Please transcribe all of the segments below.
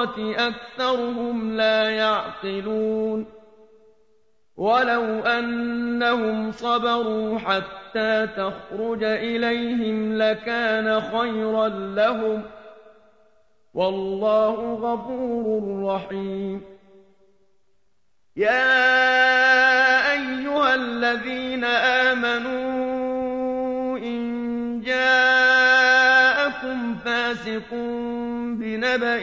الحجرات أكثرهم لا يعقلون. ولو أنهم صبروا حتى تخرج إليهم لكان خيرا لهم. والله غفور رحيم. يا أيها الذين آمنوا إن جاءكم فاسق بنبأ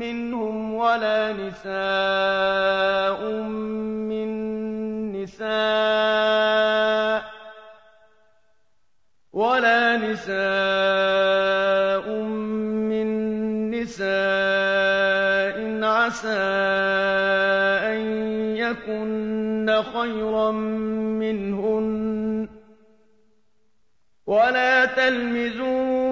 ولا نساء من نساء ولا نساء من نساء عسى أن يكن خيرا منهن ولا تلمزوا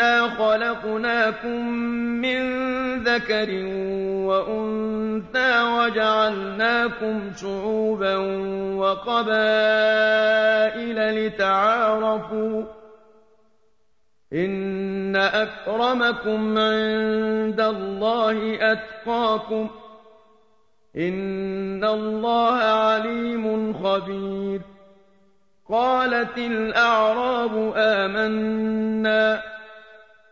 إِنَّا خَلَقْنَاكُم مِّن ذَكَرٍ وَأُنثَىٰ وَجَعَلْنَاكُمْ شُعُوبًا وَقَبَائِلَ لِتَعَارَفُوا ۚ إِنَّ أَكْرَمَكُمْ عِندَ اللَّهِ أَتْقَاكُمْ ۚ إِنَّ اللَّهَ عَلِيمٌ خَبِيرٌ قَالَتِ الْأَعْرَابُ آمَنَّا ۖ